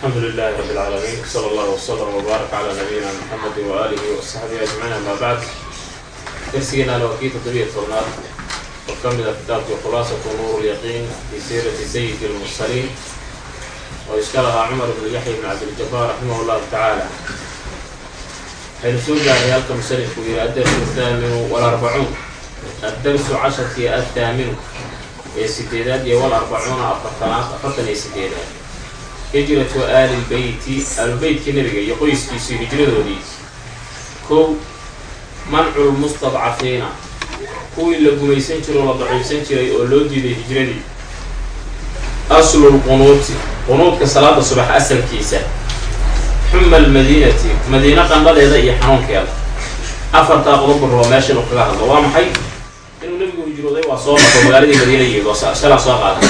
الحمد لله رب العالمين صلى الله وسلم وبارك على نبينا محمد وآله وصحبه أجمعين أما بعد درسنا لوكيت طبيعة النار وكمل كتاب خلاصة نور اليقين في سيرة سيد المرسلين وإشكالها عمر بن يحيى بن عبد الجبار رحمه الله تعالى حين سجع ريالك مسلف إلى الدرس الثامن والأربعون الدرس عشرة الثامن ee sideedaad iyo wal arbacuuna afartanaad afartan iyo sideedaad hijratu aali lbeyti aalubeytkii nebiga iyo qoyskiisii hijradoodii kow mancu lmustadcafiina kuwii la gumaysan jiro la daciifsan jiray oo loo diiday hijradii. Aslu lqunuuti qunuudka salaada subax asalkiisa. Xuma almadiinati madiine qandhadeeda iyo xanuunkeeda. Afartaa qodob rabo meesha inuu kaga hadlo waa maxay? Inuu nebigu hijrooday waa soo noqo magaaladii madiina iyo shalaa soo qaaday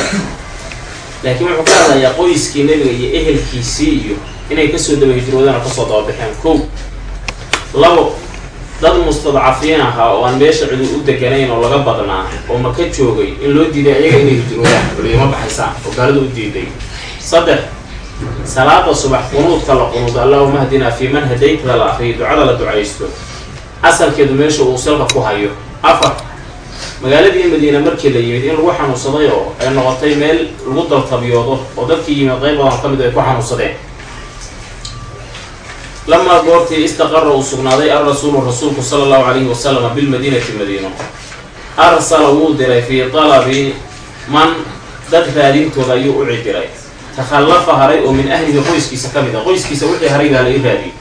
laakiin wuxuu ka hadlayaa qoyskii nebiga iyo ehelkiisii iyo inay ka soo daba hijroodeen oo ka soo dababixeen kow labo dad mustadcafiin ahaa oo aan meesha cidi u deganayn oo laga badnaa oo maka joogay in loo diiday ayaga inay hijroodaan culiyama baxaysaan oo gaalada u diiday. Saddex salaada subax qunuudka la qunuudo allahuma hdinaa fii man hadaytada la akriyo ducada la ducaysto. Asalkeedu meesha uu salka ku hayo. Afar magaaladii madiina markii la yimid in lagu xanuunsaday oo ay noqotay meel lagu daltabiyoodo oo dadkii yimid qayb badan ka mid ay ku xanuunsadeen. Lamaa goortii istaqara uu sugnaaday alrasuulu rasuulku sala allahu calayhi wasalama bilmadiinati madiino. Arsala wuu diray fii talabi man dad raadintooda ayuu u cidiray. Takhallafa haray oo min ahlihi qoyskiisa ka mid a qoyskiisa wixii haray baa laga raadiyey. fa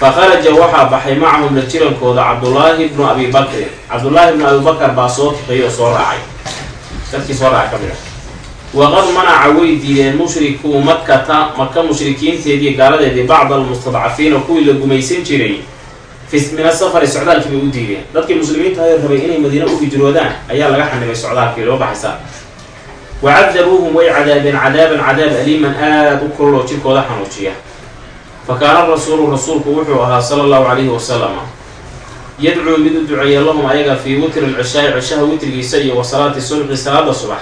kharaja waxaa baxay macahum la jirankooda cabdullaahi bnu abi bakrin cabdullaahi bnu abi bakar baa soo tuqeeyey oo soo raacay dadkii soo raacay ka mid ah waqad manaca way diideen mushrikuu makata maka mushrikiinteedii gaaladeedii bacda almustadcafiina kuwii la gumaysan jiray mina safari socdaalkii bay u diideen dadkii muslimiinta hay rabay inay madiina u hijroodaan ayaa laga xanibay socdaalkii loo baxaysaa wa cadabuuhum way cadaabeen cadaaban cadaab aliiman aada u kululoo jirkooda xanuujiya fa kaana rasuulu rasuulku wuxuu ahaa sala allahu calayhi wasalama yadcuu mid u duceeya lahum ayaga fii witri lcishaai cishaha witrigiisa iyo wa salaati subxi salaada subax.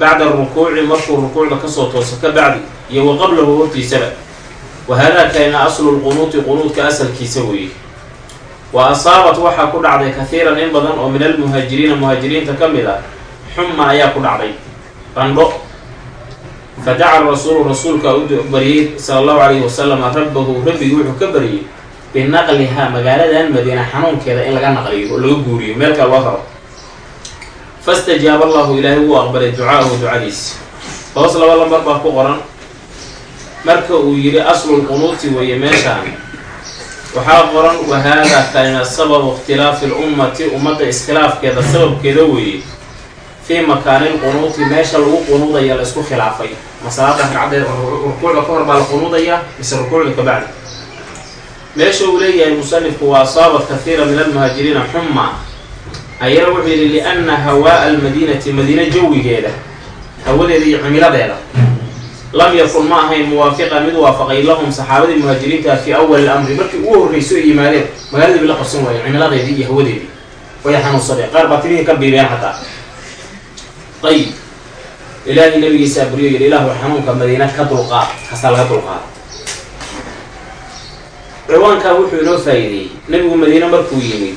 Bacda arukuuci markuu rukuucda ka soo tooso ka bacdi iyo wa qablahu hortiisaba wa haadaa kaina aslu lqunuuti qunuudka asalkiisa weeye wa asaabat waxaa ku dhacday kahiiran in badan oo min almuhaajiriina muhaajiriinta ka mid ah xuma ayaa ku dhacday. Qandho fa daca rasuulu rasuulka u baryey sala allahu calayhi wasalama rabbahu rabbigi wuxuu ka baryey binaqlihaa magaaladan madiina xanuunkeeda in laga naqliyo oo laga guuriyo meel kale loo raro fastajaaba allahu ilaahay wuu aqbalay ducaahu ducadiisa hoos laba lambar baa ku qoran marka uu yidhi aslulqunuuti weeye meeshaan waxaa qoran wa haadaa kana sababu ikhtilaafi lummati ummadda iskhilaafkeeda sababkeeda weeye fii makaani lqunuuti meesha lagu qunuudaya la isku khilaafay? Masalaada ragcadeed rukuucda ka hor baa la qunuudayaa mise rukuucda kabacdi meesha uu leeyahay musanifku wa asaabat kahiira min almuhaajiriina xuma ayana wuxuu yidhi lianna hawaa'a almadiinati madiine jawigeeda hawadeeda iyo cimiladeeda. Lam yakun ma ahayn muwaafiqan mid waafaqay lahum saxaabadii muhaajiriinta fii awali amri markii ugu horreyso ay yimaadeen magaaladii bay la qabsan waayeen cimiladeedii iyo hawadeedii. Way xanuunsadeen qaar baa ka xataa ayib ilaahay nabigiisaa buriyo yidhi ilaahu xanuunka madiina ka dulqaad kasaa laga dulqaada ciwaankaa wuxuu inoo faa'iideeyey nebigu madiine markuu yimid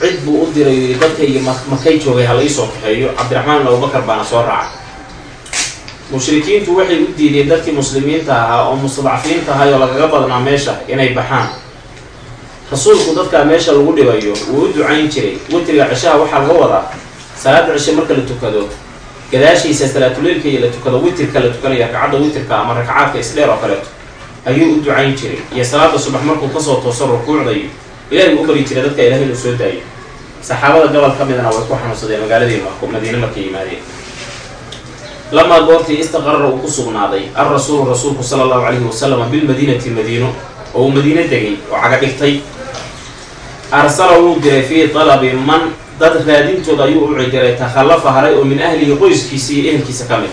cid buu u diray yidhi dadkaygi makay joogay ha la iisoo kaxeeyo cabdiraxmaan abubakar baana soo raacay mushrikiintu waxay u diideen dadkii muslimiinta ahaa oo mustadcafiinta ahay oo lagaga badnaa meesha inay baxaan rasuulku dadkaa meesha lagu dhibayo wuu u ducayn jiray witriga cishaha waxaa laga wadaa salaada cishe marka la tukado gadaashiisa salaatuleylka iyo la tukado witirka la tukanaya ragcadda witirka ama ragcaadka isdheer oo kaleeto ayuu u ducayn jiray. Iyo salaada subax markuu ka soo tooso rukuucdayo ilahay buu u bari jiray dadka ilahay inuu soo daayo. Saxaabada gobol ka midana way ku xanuunsadeen magaaladii madiine markay yimaadeen. Lamaa goortii istaqarara uu ku sugnaaday alrasuulu rasuulku sala allahu calayhi wasalama bilmadiinati madiino oo uu madiine degay oo caga dhigtay. Arsala wuu diray fii talabi man dad raadintooda ayuu u cidiray takhallafa haray oo min ahlihi qoyskiisa iyo ehelkiisa ka mid.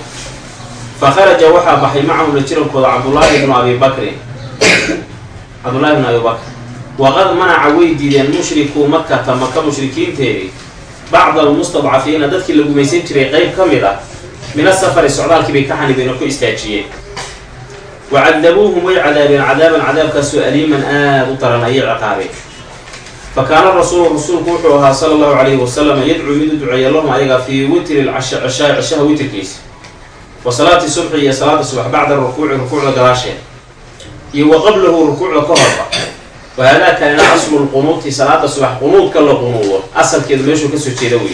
Fa kharaja waxaa baxay macahum la jirankooda cabdullaahi bnu abi bakrin cabdullaahi bnu abi bakr waqad manaca way diideen mushrikuu makata maka mushrikiinteedii bacda almustadcafiina dadkii la gumaysan jiray qeyb ka mid ah min asafari socdaalkii bay ka xanibeen oo ku istaajiyeen. Wa cadabuuhum way cadaabeen cadaaban cadaabkaasoo aliiman aada u daran ayay ciqaabeen fa kaana rasuulu rasuulku wuxuu ahaa sala allahu calayhi wasalam yadcuu mid u duceeya lahum ayaga fii witri lcasha cishaa cishaha witrkiisa wa salaati subxi iyo salaada subax bacda rukuuci rukuucda gadaasheed iyo wa qablahu rukuucda ka horba wa haadaa aslu lqunuuti salaada subax qunuudka la qunuudo asalkeedu meeshuu ka soo jeeda wey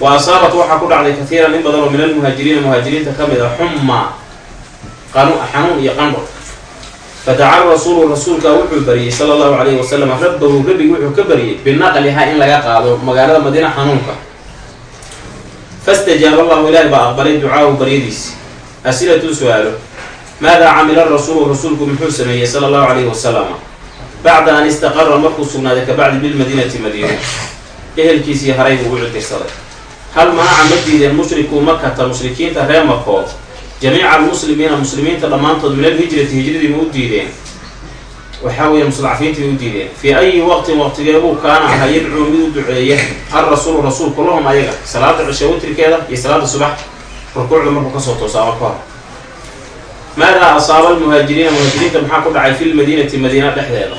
wa asaabat waxaa ku dhacday katiiran in badan oo min almuhaajiriina muhaajiriinta ka mid a xumma xanuun iyo qandho fadaca rasuulu rasuulka wuxuu bariyey sala allahu calayhi wasalam rabbahu rabbigu wuxuu ka baryey binaqliha in laga qaado magaalada madiina xanuunka fastajaaba allahu ilaahi baa aqbalay ducaahu baryadiisi asilatu su'aalo maadaa camila rasuulu rasuulku muxuu sameeyey sala allahu calayhi wasalama bacda an istaqara markuu sugnaaday kabacdi bilmadiinati madiina ehelkiisii haray buu u cidirsaday hal manaca ma diideen mushrikuu makata mushrikiinta reer makood jamiica almuslimiina muslimiinta dhammaantood min alhijrati hijradii ma u diideen waxaa weeye mustadcafiintii u diideen fii ayi waqtin waqtigeebuu kaana ahaa yadcuu mid u duceeya alrasuulu rasuulku lahum ayaga salaada cisha witrikeeda iyo salaada subax rukuucda markuu ka soo tooso ama ka hor maadaa asaaba almuhaajiriina muhaajiriinta maxaa ku dhacay fi lmadiinati madiina dhexdeeda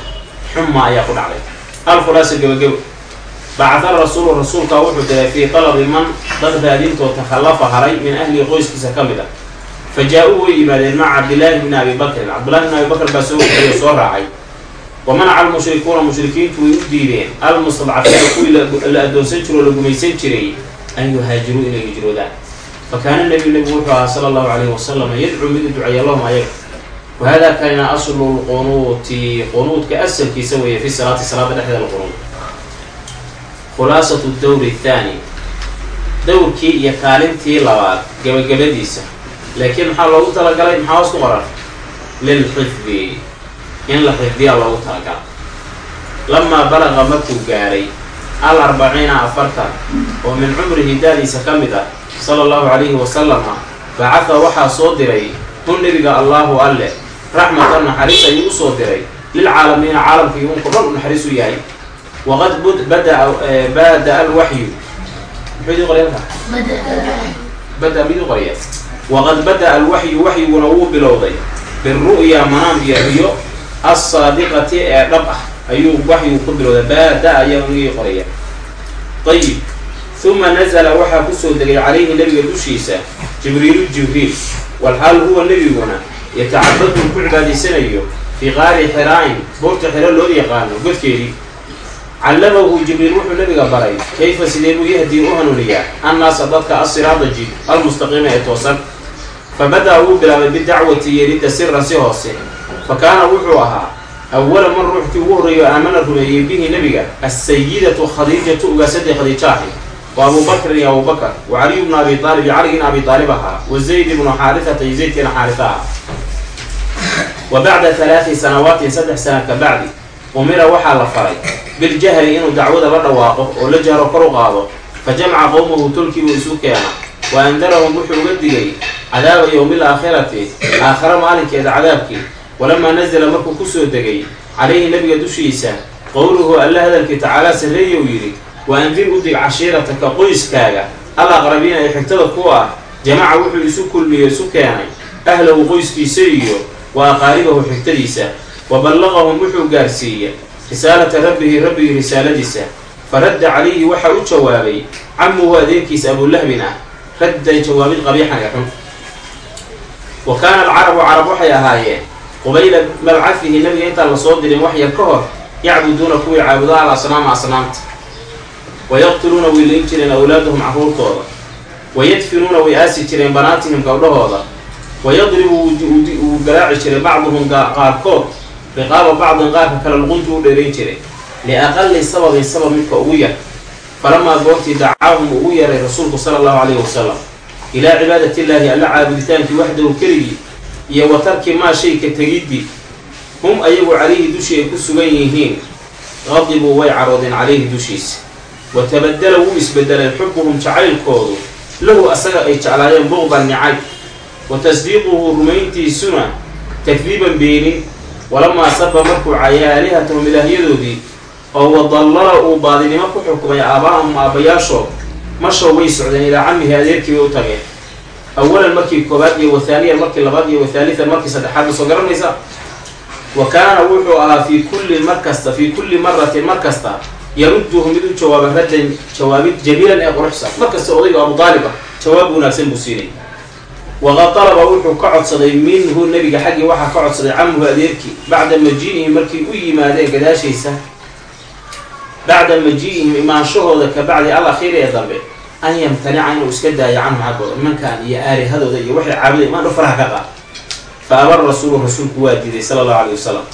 xuma ayaa ku dhacday alkhulaasa gebagebo bacata rasuulu rasuulka wuxuu diray fii talabi man dad raadintoo takhallafa haray min ahlihi qoyskiisa ka mid ah fa jaa-uu way yimaadeen maca cabdillaahi bni abi bakrin cabdillahi bni abi bakr baa soo wariyo soo raacay wa manaca almushrikuuna mushrikiintu way u diideen almustadcafiina kuwii la addoonsan jiro oo la gumaysan jiray an yuhaajiruu inay hijroodaan fa kaana nebiyu nebigu wuxuu ahaa sala allahu calayhi wasalam yadcuu mid u duceeya lahum ayaga wa haadaa kanina aslu lqunuuti qunuudka asalkiisa weeye fi salaati salaada dhexdeeda lqunuud khulaasatu dowri athaani dowrkii iyo kaalintii labaad gabagabadiisa laakiin maxaa loogu talagalay? Maxaa hoos ku qoran? Lilxifdi in la xifdiyaa loogu talagalay. Lamaa balaqa markuu gaaray al arbaciina afartan oo min cumrihi daadiisa ka mid ah sala allahu calayhi wasalama bacatha waxaa soo diray hun nebiga allaahu alle raxmatan naxariis ayuu u soo diray lilcaalamiina caalamka imunku dhan u naxariis u yahay waqad bada bada alwaxyu muxuu idin qorya bada midin qorya waqad bada alwaxyu waxyiguna wuu bilowday biru'ya manaam iyo riyo assaadiqati ee dhab ah ayuu waxyigu ku bilowday baada ayaa nigii qoraya ayib uma nazla waxaa ku soo degay calayhi nebiga dushiisa jibriilu jibriil walxaal huwa nebiguna yatacabadu ku cibaadaysanayo fii qaari xiraain buurta xiro loo yaqaano godkeedii callamahu jibriil wuxuu nabiga baray kayfa sidee buu yahdii u hanuuniyaa annaasa dadka asiraada jid almustaqiima ee toosan fa bada-a wuu bilaabay bidacwati yeelidda siran si hoose fa kaana wuxuu ahaa awala man ruuxkii ugu horreeyo aamana rumeeyey bihi nebiga assayidatu khadiijatu ugaasadii khadiijaahi wa abuu bakrin iyo abuu bakr wa caliyu bnu abi aalib iyo caligin abi aalib ahaa wa zayd ibnu xaarifata iyo zaydkiina xaarisa ahaa wa bacda talaati sanawaatin saddex sana ka bacdi umira waxaa la faray biljahri inuu dacwada la dhawaaqo oo la jahro kor u qaado fa jamaca qowmahu tolkii uu isu keena wa andarahum wuxuu uga digay cadaaba yowmi alaakhirati aakhare maalinkeeda cadaabkii. Walamaa nazala markuu ku soo degay calayhi nebiga dushiisa qowluhu alla hadalkii tacaalaa sarreeya uu yidhi wa andir u dig cashiirataka qoyskaaga al aqrabiina ee xigtada ku ah jamaca wuxuu isu kulmiyo isu keenay ahlahu qoyskiisa iyo wa aqaaribahu xigtadiisa. Wa ballaqahum wuxuu gaarsiiyey risaalata rabbihi rabbigii risaaladiisa. Fa radda calayhi waxaa u jawaabay camuhu adeerkiisa abulahbin ah raddan jawaabid qabiixan ee xun wa kaana alcarabu carab waxay ahaayeen qubayla mabcafihi nabiga intaan la soo dirin wax yar ka hor yacbuduuna kuwii caabuda al asnaama asnaamta. Wa yaqtuluuna way layn jireen awlaadahum carruurtooda wa yadfinuuna way aasi jireen banaatihim gabdhahooda. Wa yadribu wuu garaaci jiray bacduhum qaarkood. Riqaaba bacdin qaarka kale luquntu u dheerayn jiray. Liaqali sababin sabab midka ugu yar falamaa goortii dacaahum ugu yaray rasuulku sala allahu calayhi wasalam ilaa cibaadati illaahi alla caabuditaankii waxdahu keligii iyo wa tarki maa shayka tegiddi hum ayagu calayhi dushii ay ku sugan yihiin qadibuu way caroodeen calayhi dushiisa wa tabadala wuu isbedelay xubuhum jacaylkoodu lahu asaga ay jeclaayeen buqdan nicay wa tasdiiquhu rumayntiisuna takdiiban beenin walamaa saba markuu caayay aalihatahum ilaahyadoodii oo wadallala uu baadinimo ku xukumay aabaahum aabbayaashood mashow way socdeen ilaa camihi adeerkii bay u tageen awalan markii koobaad iyo wathaaniyan markii labaad iyo wathaalitan markii saddexaad ma soo garanaysa? Wa kaana wuxuu ahaa fii kulli mar kasta fii kulli maratin mar kasta yarudduhu mid u jawaaba raddan jawaabid jamiilan ee quruxsan. Mar kasta odayga abu aalib ah jawaab wanaagsan buu siinay. Waqad dalaba wuxuu ka codsaday minhu nebiga xaggii waxaa ka codsaday camuhu adeerkii bacda majii'ihi markii u yimaadeen gadaashaysa bacda majii'ihim imaanshahooda ka bacdi al akhiiri ee dambe an yamtanica inuu iska daayo canhu xaggooda nimankan iyo aalihadooda iyo waxay caabuday imaan dhu faraha ka qaad fa abara rasuulu rasuulku waa diiday sala allahu alayh wasalam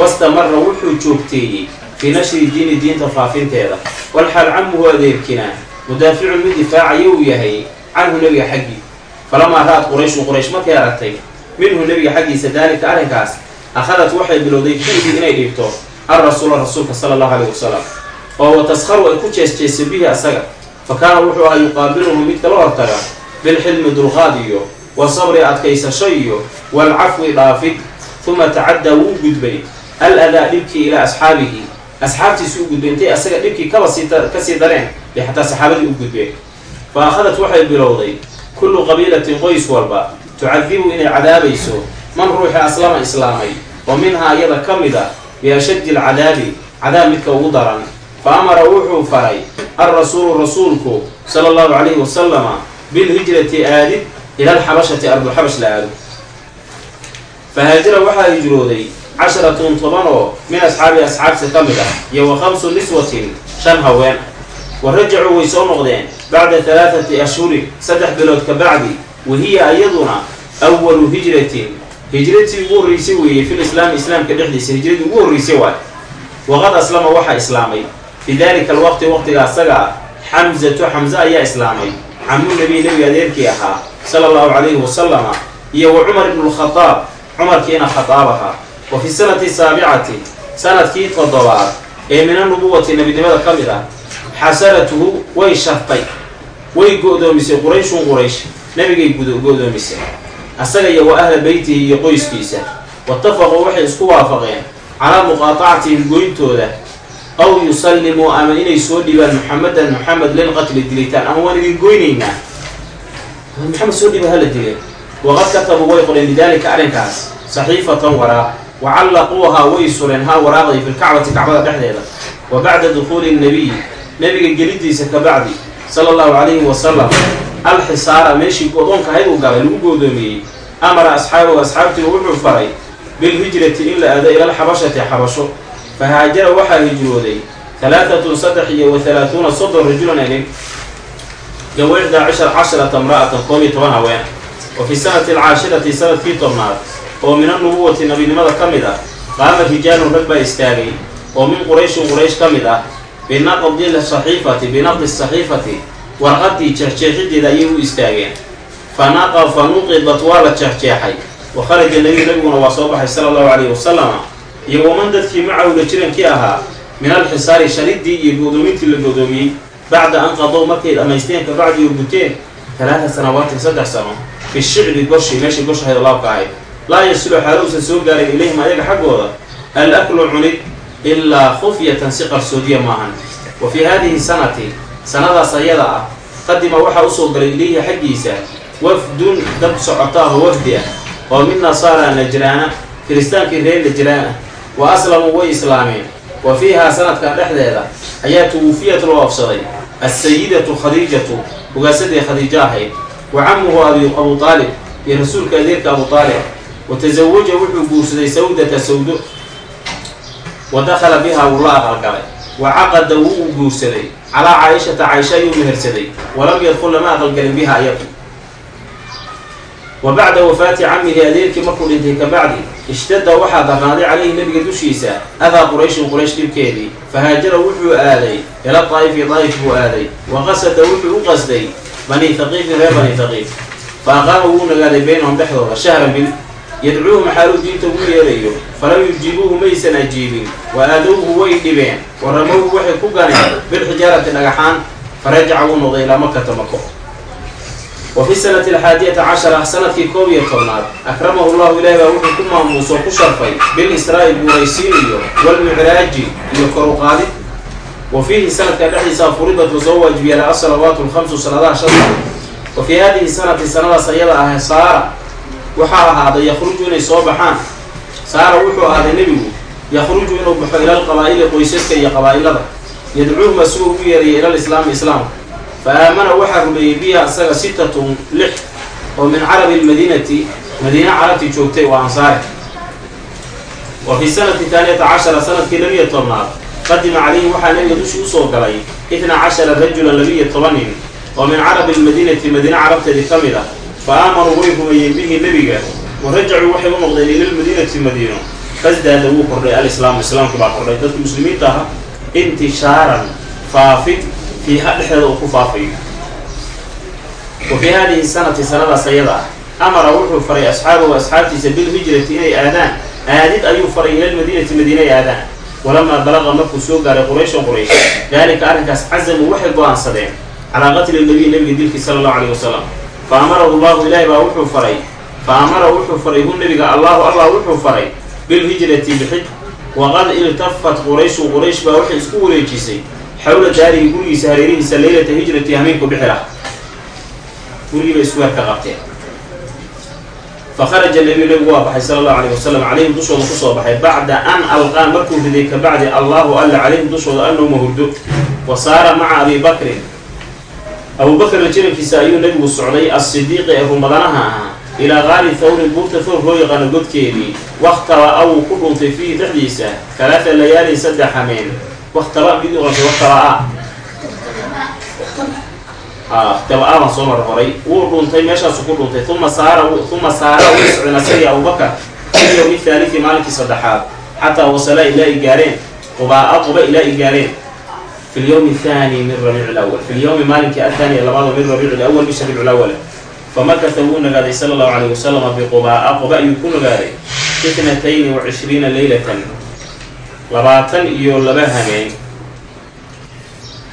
wastamara wuxuu joogteeyey fii nashri diini diinta faafinteeda. Walxaal camuhu adeerkina mudaaficun mid difaacaya uu yahay canhu nebiga xaggii falamaa ra'ad qurayshun quraysh markay aragtay minhu nebiga xaggiisa daalika arrinkaas akhadat waxay bilowday fiihi inay dhiibto alrasuula rasuulka sala allahu alayh wasalam oo wa taskharu ay ku jees-jeesa bihi asaga. Fa kaana wuxuu ahaa yuqaabiluhu mid kala hortaga bilxilmi dulqaad iyo wa sabri adkaysasho iyo waalcafwi dhaafid uma tacaddaa wuu gudbay. Al adaa dhibkii ilaa asxaabihi asxaabtiisi u gudbay intay asaga dhibkii ka sii dareen bay xataa saxaabadii u gudbeen. Fa akhadat waxay bilowday kullu qabiilatin qoys walba tucadibu inay cadaabayso man ruuxi aslama islaamay oo minhaa iyada ka mid a biashaddi alcadaabi cadaab midka ugu daran fa amara wuxuu faray alrasuulu rasuulku sala allahu calayhi wasalama bilhijrati aadid ila alxabashati ardulxabash la aado fahaajira waxaa hijrooday casharatun toban oo min asxaabi asxaabta ka mid ah iyo wa khamsu niswatin shan haween wa rajacuu way soo noqdeen bacda halaathati ashhurin saddex bilood ka bacdi wa hiya iyaduna awalu hijratin hijratii ugu horreysay weeyey fil islaami islaamka dhexdiisa hijradii ugu horreysay waay waqad aslama waxaa islaamay fi dalika alwaqti waqtiga asaga ah xamzatu xamze ayaa islaamay. Camu nebiga adeerkii ahaa sala allahu calayhi wasalama iyo wa cumar ibnu lkhadaab cumarkiina khadaab ahaa. Wa fi sanati saabicati sannadkii toddobaad ee min anubuwati nebinimada ka mid ah xasaratuhu way shartay way go-doomisay qurayshun quraysh. Nebigay go-doomisay. Asaga iyo wa ahla beytihi iyo qoyskiisa. Watafaquu waxay isku waafaqeen calaa muqaatacatihim goyntooda aw yusallimuu ama inay soo dhibaan muxamedan muxamed lilqatli dilitaan. Ama waan idin goynaynaa. Maxamed soo dhiba hala dilay waqad katabuu way qoreen lidaalika arrinkaas saxiifatan waraaq wa callaquuhaa way sureen. Haa waraaqday filkacbati kacbada dhexdeeda. Wa bacda dukhuuli nnabiy nebiga gelidiisa ka bacdi sala allahu calayhi wasalam alxisaara meeshii go-doonka ahayd uu galay lagu goodoomiyey amara asxaabahu asxaabtiiba wuxuu faray bilhijrati in la aado ila alxabashati xabasho fahaajara waxaa hijrooday halaatatun saddex iyo wa halaatuuna soddon rajulan enin iyo wa ixdaa cishar casharata imra'atan koob iyo toban haween wa fi sanati alcaashirati sannadkii tobnaad oo min anubuwati nabinimada ka mid ah qaama rijaalun rag baa istaagay oo min qurayshin quraysh ka mid ah binaqdi saxiifati binaqdi saxiifati warqadii jeexjeexideeda ayay u istaageen fanaqa fa nuqidat waa la jeexjeexay wa kharaja nebiyu nebiguna waa soo baxay sala allahu calayhi wasalama iyo waman dadkii macawla jirankii ahaa min alxisaari sharidii iyo goodoomintii la goodoomiyey bacda an qadow markay dhammaysteen ka bacdi oo guteen talaata sanawaatin saddex sano fi shicbi goshi meeshii goshahayd laabka ahayd laa yasilu xaalousan soo gaarin ilayhim ayaga xaggooda al aklu cunid ilaa khufyatan si qarsoodiya maahan. Wa fii haadihi sanati sanadaas ayada ah qadima waxaa u soo galay ilayhi xaggiisa wafdun dad socotaaho wafdi ah oo min nasaara najraana kiristaankii reer najraana wa aslamuu way islaameen. Wa fiihaa sanadkan dhexdeeda ayaa tuwufiyat loo afsaday. Assayidatu khadiijatu hogaasadii khadiijo ahayd. Wa camuhu abu aalib iyo rasuulka adeerka abu aalib wa tasawaja wuxuu guursaday sawdata sawdo. Wa dakhala bihaa wuu la aqalgalay. Wa caqada wuu guursaday. Calaa caaishata caaisha ayuu mehersaday. Walam yadkul lama aqalgalin biha iyadu wa bacda wafaati camihi adeerkii markuu dhintay ka bacdi. Ishtada waxaa darnaaday calayhi nebiga dushiisa adaa qurayshin quraysh dhibkeedii. Fahaajara wuxuu aaday ila daa'ifi daa'if buu aaday. Wa qasada wuxuu u qasday bani haqiifin reer bani haqiif fa aqaama wuu nagaaday baynahum dhexdooda shahran bil yadcuuhum xaaluu diinta ugu yeerayo falam yujiibuuhu maysan ajiibin. Wa aadowhu way dhibeen. Wa ramowhu waxay ku ganeen bilxijaarati dhagaxaan. Farajaca wuu noqday ilaa makata mako wa fi sanati alxaadiyata cashara sannadkii koob iyo tobnaad akramahu llahu ilaahi baa wuxuu ku maamuusoo ku sharfay bilisraa'i guuraysiin iyo walmicraaji iyo koruqaadid wa fiihi sanadka dhexdiisa furidat la soo waajibiyala asalawaatu lhamsu sanadaha shanta wa fii hadihi sanati sanadaas ayada ah saara waxaa ahaaday yakhruju inay soo baxaan. Saara wuxuu ahaaday nebigu yakhruju inuu baxo ila alqabaa'ili qoysaska iyo qabaa'ilada. Yadcuuhum asagoo ugu yeeraya ila lislaami islaamka fa aamana waxaa rumeeyey biha isaga sittatun lix oo min carabi lmadiinati madiina carabtii joogtay oo ansaari wa fi sanati taaniyata cashara sannadkii labiyo tobnaad qadima calayhi waxaa nebiga dushii u soo galay itna cashara rajulan labiyo toban nin oo min carabi lmadiinati madiina carabteedii ka mid ah fa aamanuu way rumeeyeen bihi nebiga wa rajacuu waxay u noqdeen ila lmadiinati madiino fasdaada wuu kordhay alislaamu islaamkii baa kordhay dadka muslimiinta aha intishaaran faafid fiiha dhexdeeda uu ku faafayo. Wa fii hadihi sanati sanadaas ayada ah amara wuxuu faray asxaabahu asxaabtiisa bilhijrati inay aadaan. Aadid ayuu faray ila lmadiinati madiina ay aadaan. Walamaa balaqa markuu soo gaaray qurayshan quraysh daalika arrinkaas cazamuu waxay go'aansadeen calaa qatli nabiy nabiga dilkii sala allahu alayh wasalam fa amarahu llahu ilaahi baa wuxuu faray. Fa amara wuxuu faray hu nabiga allahu allah wuxuu faray bilhijrati bixij waqad iltafat qurayshu quraysh baa waxay isku wareejisay xawla daarihi gurigiisa hareerihiisa leylata hijrati hamiinku bixi lah gurigiiba isweer ka qabteen fa kharaja nabiyu nabigu waa baxay sala allahu alayh wasalam calayhim dushooda ku soo baxay bacda an alqaa markuu riday ka bacdi allahu alla calayhim dushooda annowma hurdo. Wa saara maca abi bakrin. Abubakrin jirankiisa ayuu nebigu socday as-sidiiqi ee rumadanaha ahaa. Ilaa qaari thawrin buurta thawr loo yaqaano godkeedii. Wakhtaba-a wuu ku dhuntay fiihi dhexdiisa talaata layaalin saddex hameen wakhtaba mid uqantay wakhtaba-a taba-a baan soo mar horay wuu dhuntay meeshaasu ku dhuntay. Uma saara uma saara way socdeen asagii abubakar fi yowmi thaalithi maalinkii saddexaad. Xataa wasalaa ilaa i gaareen. Qubaa-a quba ilaa fi lyowmi athani min rabiici lawal fi lyowmi maalinkii athaani labaado min rabiici lawal bisha rabiici lawal famakata wuu nagaaday sala allahu calayh wasalama biqubaa-a quba ayuu ku nagaaday. Itnatayni wa cishriina labaatan iyo laba hameen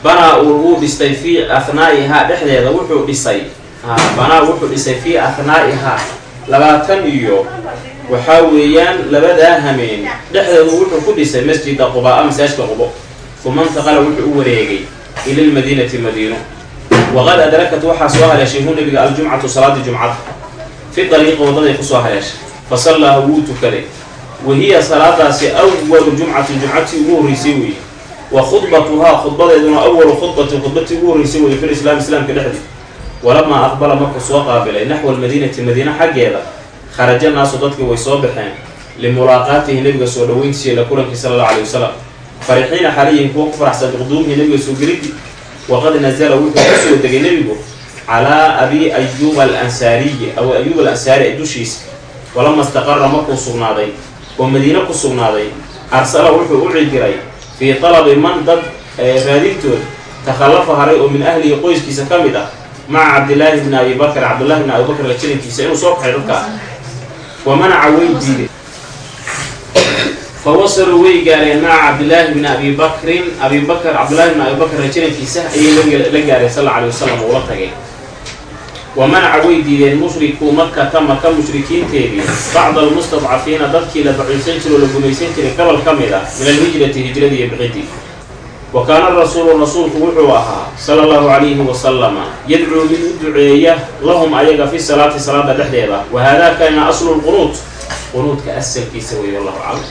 banaa wuu dhistay fii ahnaa'ihaa dhexdeeda wuxuu dhisay. Banaa wuxuu dhisay fii ahnaa'ihaa labaatan iyo waxaa weeyaan labadaa hameen. Dhexdeedu wuxuu ku dhisay masjida qubaa-a masaajka qubo. Uma intaqala wuxuu u wareegay ila lmadiinati madiino waqad adrakat waxaa soo haleeshay hu nabiga aljumcatu salaada jumcada fi dariiqa wadaday ku soo haleeshay. Fa sallaha wuu tukaday wa hiya salaadaasi awalu jumcatin jumcatii ugu horreysay weeye. Wa khudbatuhaa khudbadeeduna awalu khudbatin khudbatii ugu horreysay weeye fil islaam islaamka dhexdii walamaa aqbala markuu soo qaabilay naxwa almadiinati madiina xaggeeda kharaja naasu dadkii way soo baxeen limulaaqaatihi nabiga soo dhaweyntiisa ila kulankii sala allahu alayh wasalam farixiina xaliyin kuwa ku faraxsan biquduumihi nabiga soo gelidii waqad nazala wuxuu ku soo degay nebigu calaa abi ayuuba alansaariyi abu ayuub alansaari dushiisa. Walama istaqara markuu sugnaaday oo madiine ku sugnaaday arsala wuxuu u cidiray fii talabi man dad raadintood takhallafa haray oo min ahlihi qoyskiisa ka mid ah maca cabdillaahi bni abi bakr. Cabdullahi bni abi bakr la jirankiisa inuu soo baxay dadkaa wa manaca way diiday fawasaluu way gaareen maca cabdillaahi bni abi bakrin. Abi bakr cabdullahi bni abi bakr la jirankiisa ayay la gaareen sal alla alay wasalam uula tagay wa manaca way diideen mushrikuu makata maka mushrikiinteedii. Bacda almustadcafiina dadkii la baciisan jiro o la gumaysan jiray gobol ka mid ah min alhijrati hijradii iyo bixidii wa kaana rasuulu rasuulku wuxuu ahaa sala allahu calayhi wasalama yadcuu mid u duceeya lahum ayaga fi salaati salaada dhexdeeda. Wa haadaa kana aslu lqunuut qunuudka asalkiisa weeye wallahu aclam